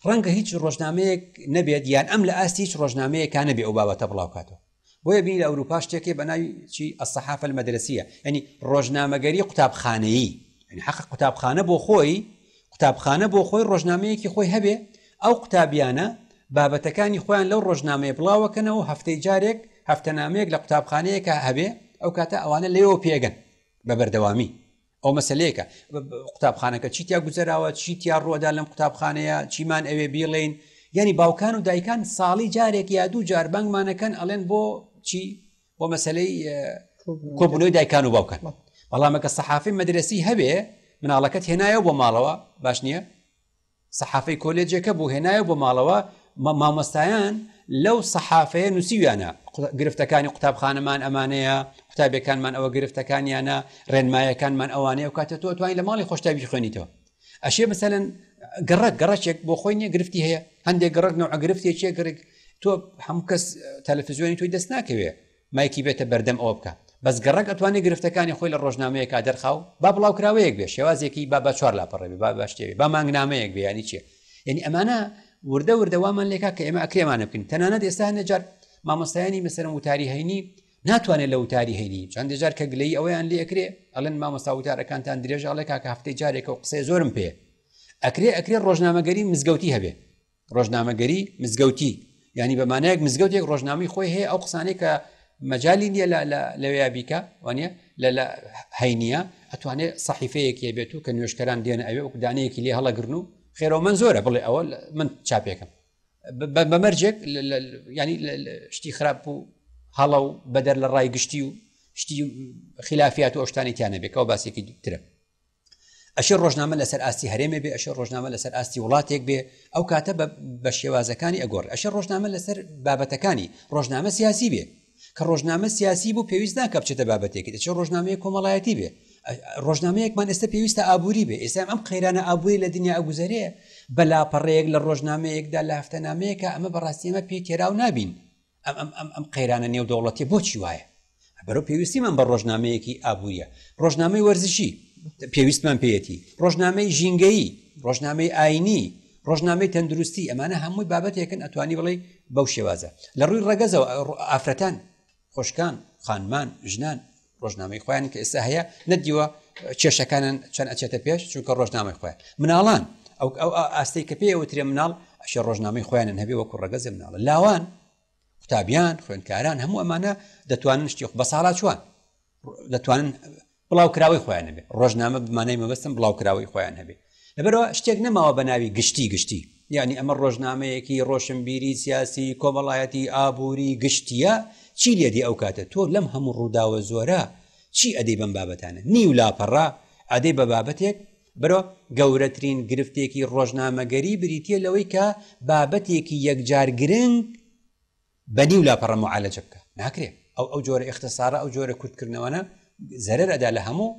ڕەنگە هیچ ڕۆژنامەیەک نەبێت یان ئەم لە ئاستی هیچ ڕۆژنامەیەکانە بێ ئەو بابەتە بڵاوکاتەوە بۆیە بینی لە ئەوروپا شتێک هەیە بە ناوی چی الصحافە المەدرسیە یعنی ڕۆژنامەگەری قوتابخانەیی یعنی حەق قوتابخانە بۆ خۆی قوتابخانە بۆ خۆی ڕۆژنامەیەکی خۆی هەبێ ئەو قوتابیانە بابەتەکانی خۆیان لەو ڕۆژنامەیە بڵاوەکەنەوە هەفتەی جارێک هەفتەنامەیەک لە قوتابخانەیەکە هەبێ ئەو کاتە ئەوانە لێەوە پێگەن بە بەردەوامی ئەو مەسەلەیەکە قوتابخانەکە چی تیا گوزەراوە چی تیا ڕوەدا لەم قوتابخانەیە چیمان ئەوێ بیڵین یعنی باوکان و دایکان ساڵی جارێک یا دوو جار بانگمانەکەن ئەڵێن بۆ چی بۆ مەسلەی کۆبنەوەی دایکان و باوکان بەڵامەکە سەحافی مەدرسی هەبێ مناڵەکەت هێنایە بۆ ماڵەوە باش نییە سەحافەی کۆلێجەکە بوو هێنایە بۆ ماڵەوە مامۆستایان لەو سەحافەیە نووسیویانە گرفتەکانی قوتابخانەمان ئەمانەیە قوتابەکانمان ئەوە گرفتەکانیانە ڕێنمایەکانمان ئەوانەیە کاتە تۆ توانین لە ماڵی خۆشتابی خوێنیتەوە ئەشێ بەسەن گەڕک گەڕچێک بۆ خۆی نیە گرفتی هەیە هەندێک گەڕک نەوە گرفتێکێک گرێک تۆ هەموو کەس تەلەفزیۆنی تۆی دەست ناکەوێت مایکی بێتە بەردەم ئەوە بکا بەس گەڕەک ئەتوانێ گرفتەکانی خۆی لە ڕۆژنامەیەکا دەرخاو با بڵاوکراوەیەک بێ شێوازێکی با با چوار لاپەڕە بێ با با شتێ بێ با مانگنامەیەک بێ یانی چیە یعنی ئەمانە وردە وردە وامان لێکا کە ئێمە ئەکرێمانە بکەین تەنانەت ئێستا هەندێک جار مامۆستایانی مەسەرم وتاری هەینی ناتوانێت لە وتاری هەینی چەندێک جار کە گلەی ئەویان لێ ئەکرێ ئەلەن مامۆستا وتارەکانتان درێژاڵێکا کە هەفتەی جارێکە و قسەی زۆرم پێ ئەکرێ ئەکرێ ڕۆژنامەگەری مزگەوتی هەبێ ڕۆژنامەگەری مزگەوتی ینی بە مانایەک مزگەوتێک ڕۆژنامەی خۆی هەیە ئەو قسانەی کە مەجای نییە لەوەیە بیکە وانە لە لە هەینە ئەتوانێت صحیفەیەکی بێت و کە نوێشکەران دێن ئەوێ وکدانەیەکی لێ هەڵەگرن و خێرەوە من زۆرە بڵێ ئەوە من چاپێکم بەمەرجێک ینی شتی خراپ و هەڵە و بەدەر لە ڕای گشتی و شتی خلافات و ئەوشتانی تیانە بێکەوە باسێکی ترە ئەشێ ڕۆژنامە لەسەر ئاستی هەرێمێ بێ ئەشێ ڕۆژنامە لەسەر ئاستی وڵاتێک بێ ئەو کاتە بە شێوازەکانی ئەگۆڕ ئەشێ ڕۆژنامە لەسەر بابەتەکانی ڕۆژنامە سیاسی بێ کە ڕۆژنامە سیاسی بوو پێویست ناکە بچێتە بابەتێکی دەچێت ڕۆژنامەیە کۆمەڵایەتی بێ ڕۆژنامەیەکمان ئێستا پێویستە ئابووری بێ ئێستا ئەم قەیرانە ئابووری لە دنیا ئەگوزەرێ بەلاپەڕەیەک لە ڕۆژنامەیەکدا لە هەفتەنامەیەکە ئەمە بەڕاستیمە پێی تێراو نابین ئەم ئەم ئەم ئەم قەیرانە نێودەوڵەتی بۆچی وایە بەرەو پێویستیمان بە ڕۆژنامەیەکی ئابوووریە ڕۆژنامەی وەرزشی پێویستمان پێەتی ڕۆژنامەی ژینگەیی ڕۆژنامەی ئاینی ڕۆژنامەی تەندروستی ئەمانە هەمووی بابەتێکن ئەتوانی بڵێ بەو شێوازە لە ڕووی ڕەگەزەوە ئافرەتان خۆشکان خانمان ژنان ڕۆژنامەی خۆیانی کە ئێستا هەیە نەدیوە کێشەکانن چەند ئەچێتە پێش چونکە ڕۆژنامەی خۆیان مناڵان ئەو ئەو ئاستەی کە پێ وترێ مناڵ ئەش ڕۆژنامەی خۆیانن هەبێ وەکو ڕگەز مناڵە لاوان قوتابیان خوێندکاران هەموو ئەمانە دەتوانن شتی بە ساڵا چوان دەتوانن بڵاو کراوەی خۆیان هەبێ ڕۆژنامە بمانای مەبەستم بڵاو کراوەی خۆیان هەبێت لەبەرئەوە شتێک نەماوە بە ناوی گشتی گشتی، یەعنی ئەمە ڕۆژنامەیەکی ڕۆشنبیری، سیاسی، کۆمەڵایەتی، ئابووری، گشتییە، چی لێ دێ ئەو کاتە تۆ لەم هەموو ڕووداوە زۆرە چی ئەدەی بەم بابەتانە نیو لاپەڕە ئەدەی بە بابەتێک برۆ گەورەترین گرفتێکی ڕۆژنامەگەری بریتییە لەوەی کە بابەتێکی یەکجار گرنگ بە نیو لاپەڕە معالەجە بکە ناکرێ ئەو ئەو جۆرە اختصارە ئەو جۆرە کورتکردنەوەە زەرەر ئەدا لە هەموو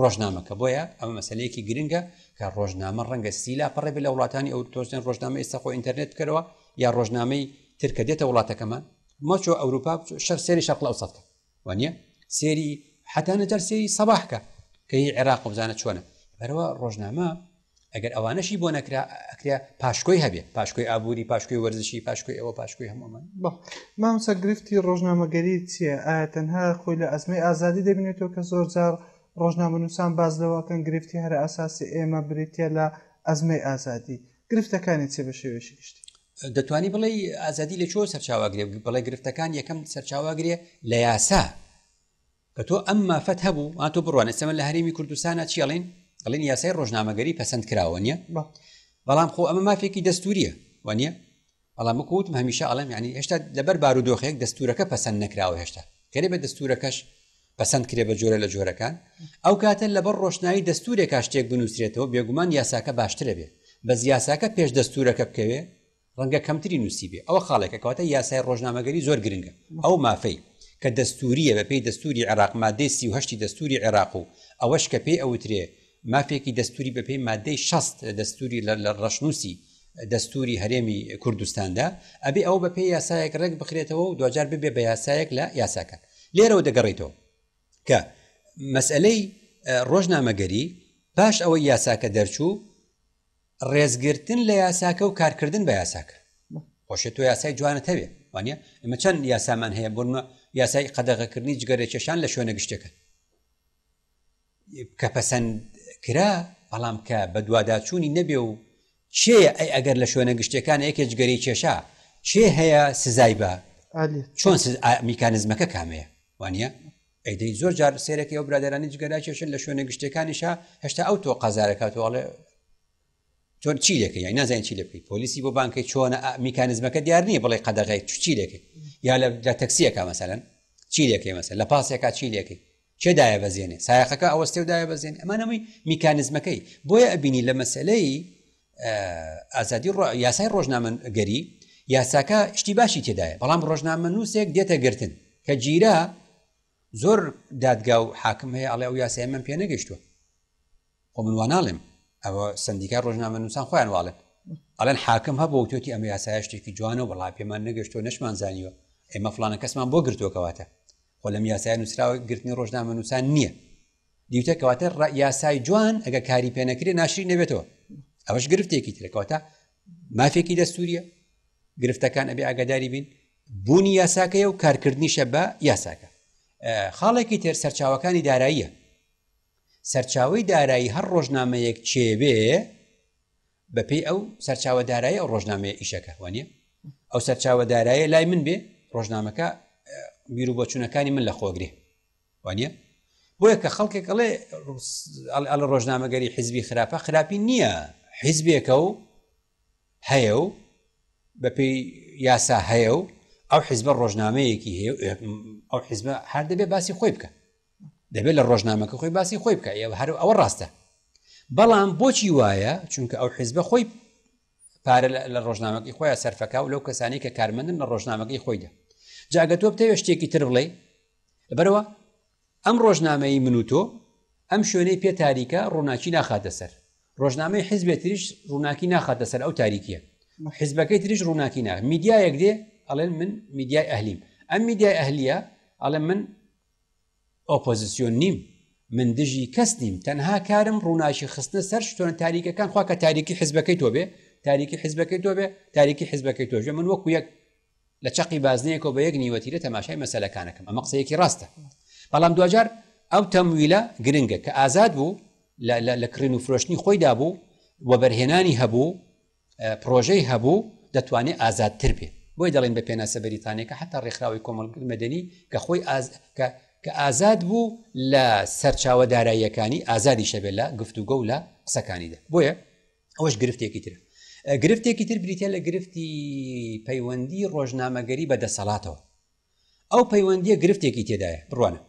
ڕۆژنامەکە بۆیە ئەمە مەسلەیەکی گرنگە کە ڕۆژنامە ڕەنگە سیلا پڕێ بێ لە وڵاتانی ئەو تۆزیان ڕۆژنامە ئێستا خۆ ئینتەرنێت بکەرەوە یا ڕۆژنامەی ترکە دێتە وڵاتەکەمان مەچۆ ئەوروپا شەر سێری شەقل ئەو سەکە وانیە سێری حتا نەجار سێری سەباح کە کەی عێراق و بزانە چۆنە بەرەوە ڕۆژنامە ئەگەر ئەوانەشی بۆ نەکرا ئەکرێ پاشکۆی هەبێ پاشکۆی ئابووری پاشکۆی وەرزشی پاشکۆی ئەوە پاشکۆی هەمومان مامسا گرفتی ڕۆژنامەگەری چییە ئایا تەنها خۆی لە ئەزمەی ئازادی دەبینێتەوە کە زۆر جار ڕۆژنامە نووسان باز لەوەکەن گرفتی هەرە ئاساسی ئێمە بریتە لە ئەزمەی ئازادی گرفتەکانی چێ بە شێوێشی گشتی دەتوانی بڵێی ئازادی لە چۆ سەرچاواگرێ بڵێ گرفتەکان یەکەم سەرچاواگرێ لە یاسا کە تۆ ئەم مافەت هەبوو ئا تۆ بڕوانێت سەمە لە هەرێمی کوردستانە چیڵین دەڵین یاسای ڕۆژنامەگەری پەسەند کراوە نیە بەڵام خۆ ئەمە مافێکی دەستوریە وانە بەڵام بکوتم هەمیشە ئەڵم ینی هێشتا لەبەر بارودۆخێک دەستورەکە پەسەند نەکراوە هێشتا کەێ بە دەستورەکەش پەسەند کرێ بە جۆرە لە جۆرەکان، ئەو کاتە لەبەر ڕۆشنایی دەستوورێکا شتێک بنووسرێتەوە بێگومان یاساکە باشترە بێ بەس یاساکە پێش دەستوورەکە بکەوێ ڕەنگە کەمتری نووسیبێ ئەوە خاڵێکە کەواتە یاسای ڕۆژنامەگەری زۆر گرنگە ئەو مافەی کە دەستووریە بەپێی دەستووری عێراق مادەی سی و هەشتی دەستووری عێراق و ئەوەش کە پێی ئەوترێ مافێکی دەستووری بە پێی مادەی شەست لە دەستووری لە ڕەشنووسی دەستووری هەرێمی کوردستاندا ئەبێ ئەوە بە پێی یاسایەک ڕێک بخرێتەوە و دوجار ببێ بە یاسایەک لە یاساکان لێرەوە دەگەڕێتەوە کە مەسئلەی ڕۆژنامەگەری پاش ئەوەی یاساکە دەرچوو ڕێزگرتن لە یاساکە و کارکردن بە یاساکە خۆشە تۆ یاسای جوانەتەوێ وانە ئەمە چەند یاسامان هەیە بۆنمە یاسای قەدەغەکردنی جگەرەکێشان لە شوێنە گشتەکە کە پەسەند کرا بەڵام کە بەدواداچوونی نەبێ و چێە ئەی ئەگەر لە شوێنە گشتەکان یەکێ جگەری کێشا چێ هەیە سزای بە چۆن میکانزمەکە کامەیە وانە ئەیدەی زۆر جار سێرەکە ئەو برادرانی جگەرا کێشن لە شوێنە گشتەکانیشا هێشتا ئەو تۆ قازارەکاتوەڵێ چۆن چی لەکە یان نازانین چی لەکەی پۆلیسی بۆ بانکەی چۆنە میکانزمەکە دیار نییە بڵێ قەدەغی چی لەکەی یا لە تەکسیەکە مەسەن چی لەکەی مەسەر لە پاسێکا چی لەکەی کێ دایەبەزێنێ سایەقەکە ئەوەستێ و دایەبەزێنێ ئەمان هەمووی میکانزمەکەی بۆیە ئەبینی لە مەسلەی ئازادی یاسای ڕۆژنامە گەری یاساکە شتی باشی تێدایە بەڵام ڕۆژنامە نووسێک دێتە گرتن کە گیرە زۆر دادگا و حاکم هەیە ئەڵێ ئەو یاسای من پێ نەگەشتووە خۆ من واناڵێم ئەوە سندیکای ڕۆژنامە نووسان خۆیان واڵێن ئەلەن حاکم هەبوو و توێتی ئەمە یاسای شتێکی جوانە وڵا پێمان نەگەشتۆ نەشمان زانیوە ئێمە فلانە کەسمان بۆ گرتوەکەواتە خۆ لەم یاسای نووسراوە گرتنی ڕۆژنامە نووسان نییە دیوتە کەواتە یاسای جوان ئەگە کاری پێ نەکرێ ناشری نەبێتەوە ئەوەش گرفتێکی ترکەواتە مافێکی دەستوریە گرفتەکان ئەبێ ئاگاداری بین بوونی یاساکەیە و کارکردنیشە بە یاساکە خاڵێکی تێر سەرچاوەکانی داراییە سەرچاوەی دارایی هەر ڕۆژنامەیەک کێبێ بەپێی ئەو سەرچاوە دارایی ئەو ڕۆژنامەیە ئیشەکە وانە ئەو سەرچاوە دارایە لای من بێ ڕۆژنامەکە بیرو بۆچوونەکانی من لە خۆگرێ وانە بۆیە کە خەڵکێک ئەڵێ ئەلە ڕۆژنامەگەری حزبی خراپە خراپی نییە حیزبێکە و هەیە و بەپێی یاسا هەیە و ئەو حیزبە ڕۆژنامەیەکی هەیە ئەو حیزبە هەر دەبێ باسی خۆی بکە دەبێت لە ڕۆژنامەکە خۆی باسی خۆی بکە ئێوە هەر ئەوە ڕاستە بەڵام بۆچی وایە چونکە ئەو حیزبە خۆی پارە لە ڕۆژنامەکەی خۆیان سەرفەکە و لەو کەسانی کە کارمەندن لە ڕۆژنامەکەی خۆیدا جاگە تۆ بتەوێ شتێکی تر بڵێ بەرەوە ئەم ڕۆژنامەی من و تۆ ئەم شوێنەی پێ تاریکە ڕووناکی ناخاتە سەر ڕۆژنامەی حیزبێ تریش ڕووناکی ناخاتە سەر ئەو تاریکیە حیزبەکەی تریش ڕووناکی نا میدیایەک دێ ئەڵێن من میدیای ئەهلیم ئەم میدیای ئەهلیە ئەڵێ من ئۆپۆزسیۆن نیم من دژی کەس نیم تەنها کارم ڕووناکی خستنە سەر شتۆنە تاریکەکان خوا کە تاریکی حزبەکەی تۆ بێ تاریکی حزبەکەی تۆ بێ تاریکی حزبەکەی تۆژێ من وەکو یەک لە چقی بازنەیەکۆ بە یەک نیوەتیرە تەماشای مەسلەکانەکەم ئەمە قسەیەکی ڕاستە بەڵام دوجار ئەو تەمویلە گرنگە کە ئازاد بوو لە کڕین و فرۆشتنی خۆیدا بوو وەبەرهێنانی هەبوو پڕۆژەی هەبوو دەتوانێت ئازادتر بێ بۆی دەڵێن بە پێناسە بەریتانەکە حتا ڕێکخراوی کۆمەڵگر مەدەنی کە خۆی ئاز کە کە ئازاد بوو لە سەرچاوە داراییەکانی ئازادی شەبێت لە گفتوگە و لە قسەکانیدا بۆیە ئەوش گرفتێکی تر گرفتێکی تر بریتە لە گرفتی پەیوەندی ڕۆژنامەگەری بە دەسەڵاتەوە ئەو پەیوەندیە گرفتێکی تێدایە بڕوانە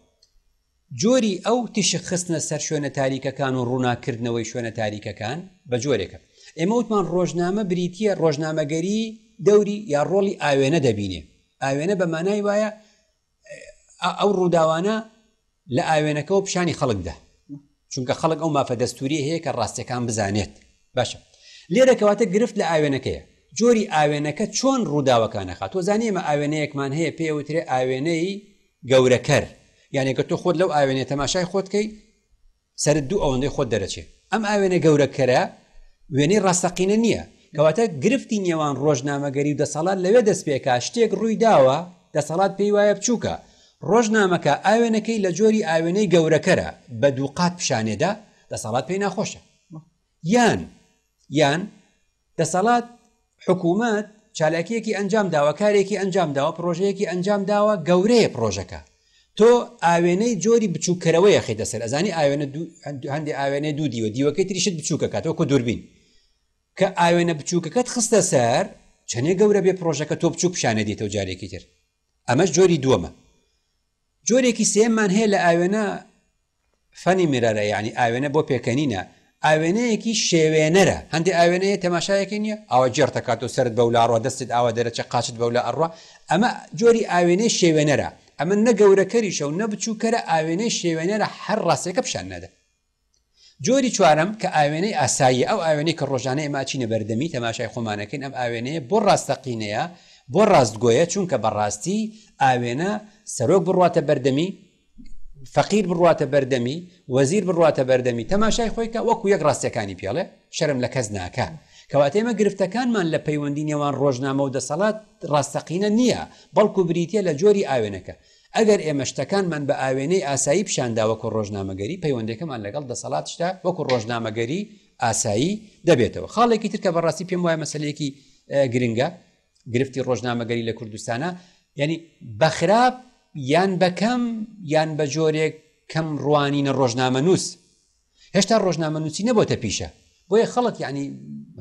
جۆری ئەو تیشک خستنە سەر شوێنە تاریکەکان و ڕووناکردنەوەی شوێنە تاریکەکان بە جۆرێکە ئێمە وتمان ڕۆژنامە بریتە ڕۆژنامەگەری دەوری یا ڕۆڵی ئاوێنە دەبینێ ئاوێنە بە مانای وایە ئەو ڕووداوانە لە ئاوێنەکەوە پیشانی خەڵک دا چونکە خەڵک ئەو مافە دەستووریە هەیە کە ڕاستیەکان بزانێت باشە لێرە کەواتە گرفت لە ئاوێنەکەیە جۆری ئاوێنەکە چۆن ڕووداوەکانە خات تۆزانانی ئمە ئاوێنەیەکمان هەیە پێوترێ ئاوێنەی گەورەکەر یانێکە تۆ خۆت لەو ئاوێنێ تەماشای خۆتکەی سەرت دوو ئەوەندەی خۆت دەرەچێ. ئەم ئاوێنە گەورە کەرە وێنەی ڕاستەقینە نییە. کەواتە گرفتی نێوان ڕۆژنامەگەری و دەسەڵات لەوێ دەست پێکا، شتێک ڕووی داوە دەسەڵات پێی وایە بچووکە. ڕۆژنامەکە ئاوێنەکەی لە جۆری ئاوێنەی گەورەکەرە بە دووقات پیشانێ دا، دەسەڵات پێی ناخۆشە. یان یان. دەسەڵات، حکوومەت، چالاکییەکی ئەنجام داوە، کارێکی ئەنجام داوە، پڕۆژەیەکی ئەنجام داوە، گەورەیە پڕۆژەکە. تۆ ئاوێنەی جۆری بچووککەرەوەی ئەخەیتە سەر، ئەزانی ئاوێنە دوو، هەندێ ئاوێنەی دوو دیوە، دیوەکەی تریشت بچووک ئەکات، وەکوو دووربین. کە ئاوێنە بچووکەکەت خستە سەر، چەنێ گەورە بێ پڕۆژەکە، تۆ بچووک پیشان ئەدەیتەوە جارێکی تر. ئەمەش جۆری دووەمە جۆرێکی سێمان هەیە لە ئاوێنە فەنی میرارە یعنی ئاوێنە بۆ پێکەنینە ئاوێنەیەکی شێوێنەرە هەندێک ئاوێنەیە تەماشایەکە نییە ئەوە جێرتەکات و سرد بەولاڕوە دەستت ئاوا دەرەچە قاچت بەولا ئەڕوە ئەمە جۆری ئاوێنەی شێوێنەرە ئەمە نەگەورەکەریشە و نەبچووکەرە ئاوێنەی شێوێنەرە هەر ڕاستەکە پیشان نەدە جۆری چوارەم کە ئاوێنەی ئاساییە، ئەو ئاوێنەی کە ڕۆژانە ئێمە ئەچینە بەردەمی تەماشای خۆمان ئەکەین، ئەم ئاوێنەیە بۆ ڕاستەقینەیە، بۆ ڕاستگۆیە، چونکە بەڕاستی ئاوێنە سەرۆک بڕواتە بەردەمی، فەقیر بڕواتە بەردەمی، وەزیر بڕواتە بەردەمی، تەماشای خۆی کە وەکو یەک ڕاستیەکانی پێڵێ، شەرم لە کەس ناکا. کەواتە ئێمە گرفتەکانمان لە پەیوەندی نێوان ڕۆژنامە و دەسەڵات ڕاستەقینە نییە، بەڵکو بریتییە لە جۆری ئاوێنەکە. ئەگەر ئێمە شتەکانمان بە ئاوێنەی ئاسایی پیشاندا وەکو ڕۆژنامەگەری پەیوەندەکەمان لەگەڵ دەسەڵات شتە وەکو ڕۆژنامەگەری ئاسایی دەبێتەوە خاڵێکی ترکە بەڕاستی پێم وایە مەسلەیەکی گرنگە گرفتی ڕۆژنامەگەری لە کوردستانە یعنی بەخراپ یان بەکەم یان بە جۆرێک کەم ڕوانینە ڕۆژنامە نووس هێشتا ڕۆژنامەنووسی نەبۆتە پیشە بۆیە خەڵک ینی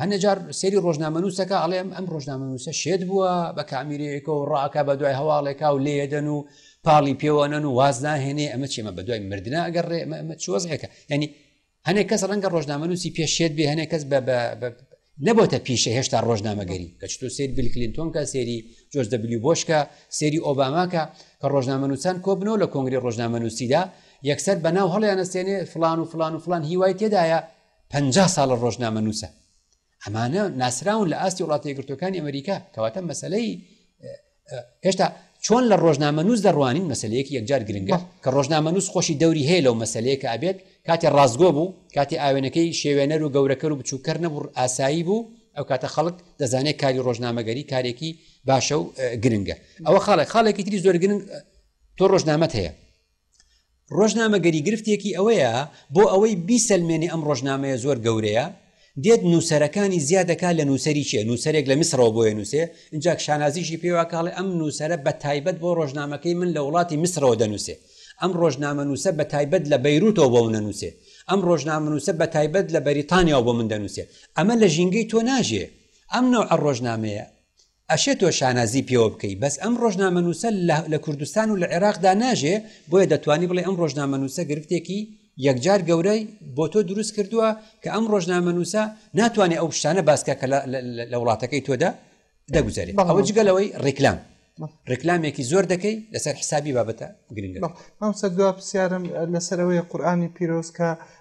هەنەجار سێری ڕۆژنامەنووسەکە ئەڵێم ئەم ڕۆژنامەنووسە شێت بووە بە کامیرەیەکە و ڕاکە بە دوای هەواڵێکا و لێدەن و پاڵی پێوەنەن و وازناهێنێ ئەمە چێمە بە دوای مردنا ئەگەر ڕێ ئەمە چۆزێکە ینی هەنێک کەس ڕەنگە ڕۆژنامەنووسی پێشێت بێ هەنێک کەس بە نەبۆتە پیشە هێشتا ڕۆژنامەگەری کە چتۆ سێر بیل کلینتۆنکە سێری جۆرج دەبلیو بۆشکە سێری ئۆباماکە کە ڕۆژنامە نووسان کۆبنەوە لە کۆنگری ڕۆژنامە نووسیدا یەکسەر بە ناو هەڵیانەستێنێ فلان و فلان و فلان هیوای تێدایە پ ساڵە ڕۆژنامە نووسە ئەمانە ناسراون لە ئاستی وڵاتە یەکگرتوەکانی ئەمریکا کەواتە مەسلەی هێشتا چۆن لە ڕۆژنامەنووس دەڕوانین مەسلەیەکی یەکجار گرنگە کە ڕۆژنامەنووس خۆشی دەوری هەیە لەو مەسلەیە کە ئەبێت کاتێ ڕاستگۆ بوو کاتی ئاوێنەکەی شێوێنەر و گەورەکەر و بچووکەر نەبوو ئاسایی بوو ئەو کاتە خەڵک دەزانێت کاری ڕۆژنامەگەری کارێکی باشە و گرنگە ئەوە خاڵێک خاڵێکی تری زۆر گرنگ تۆ ڕۆژنامەت هەیە ڕۆژنامەگەری گرفتێکی ئەوەیە بۆ ئەوەی بیسەلمێنێ ئەم ڕۆژنامەیە زۆر گەورەیە دێت نوسەرەکانی زیادەکا لە نوسەری چیە نوسەرێک لە میسرەوە بۆیە نوسێ ئینجاک شانازیشی پێواکاڵێ ئەم نوسەرە بە تایبەت بۆ ڕۆژنامەکەی من لە وڵاتی میسرەوە دەنووسێ ئەم ڕۆژنامە نووسە بە تایبەت لە بەیروتەوە بۆ منە نووسێ ئەم ڕۆژنامە نووسە بە تایبەت لە بەریتانیاوە بۆ من دەنووسێ ئەمە لە ژینگەی تۆ ناژێ ئەم نەوع ڕۆژنامەیە ئەشێ تۆ شانازی پێوە بکەی بەس ئەم ڕۆژنامەنووسە لە لە کوردستان و لە عێراقدا ناژێ بۆیە دەتوانی بڵێ ئەم ڕۆژنامەنووسە گرفتێکی یەکجار گەورەی بۆ تۆ دروست کردووە کە ئەم ڕۆژنامەنووسە ناتوانێت ئەو شتانە باسکە کە لە وڵاتەکەی تۆدا دەگوزارێت ئەوە جگەلەوەی ڕیکلام ڕێکلامێکی زۆر دەکەی لەسەر حسابی بابەتە گرنگ ئەم سەر دو پرسیارم لەسەرەوەی قورآانی پیرۆزکە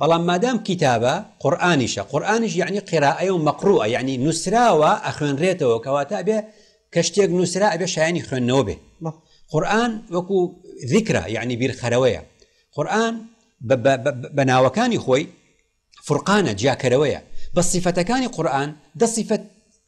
بەڵام مادام کیتابە قورئانیشە قورئانیش یەعنی قیرائەیەو مەقروئە یەعنی نوسراوە ئەخوێنرێتەوە کەواتە ئەبێ کە شتێک نوسرا ئەبێ شایەنی خوێندنەوە بێ قورئان وەکو ذیکرە یەعنی بیرخەرەوەیە قورئان بە ناوەکانی خۆی فورقانە جیاکەرەوەیە بە سیفەتەکانی قورئان دە سیفەت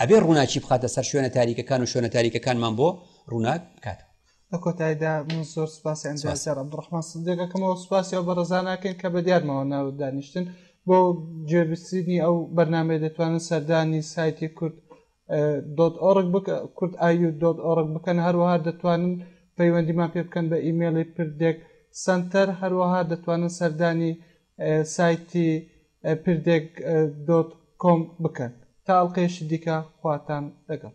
ئەبێ ڕووناکی بخاتە سەر شوێنە تاریکەکان و شوێنە تاریکەکانمان بۆ ڕووناک بکاتەوە. لە کۆتایدا من زۆر سوپاسی ئەندازیار عەبدولڕەحمان سدیق دەکەم و سوپاسی ئەو بەڕێزانە ئەکەین کە بە دیار ماوە ناوت دانیشتن بۆ گوێبیسیی ئەو بەرنامەیە دەتوانن سەردانی سایتی کورد دۆت ئۆڕگ بک کورد ئای یو دۆت ئۆڕگ بکەن هەروەها دەتوانن پەیوەندیمان پێ بکەن بە ئیمێڵی پردێک سەنتەر هەروەها دەتوانن سەردانی سایتی پردێک دۆت کۆم بکەن. تا ئەڵقەیەکی دیکە خواتان لەگەڵ.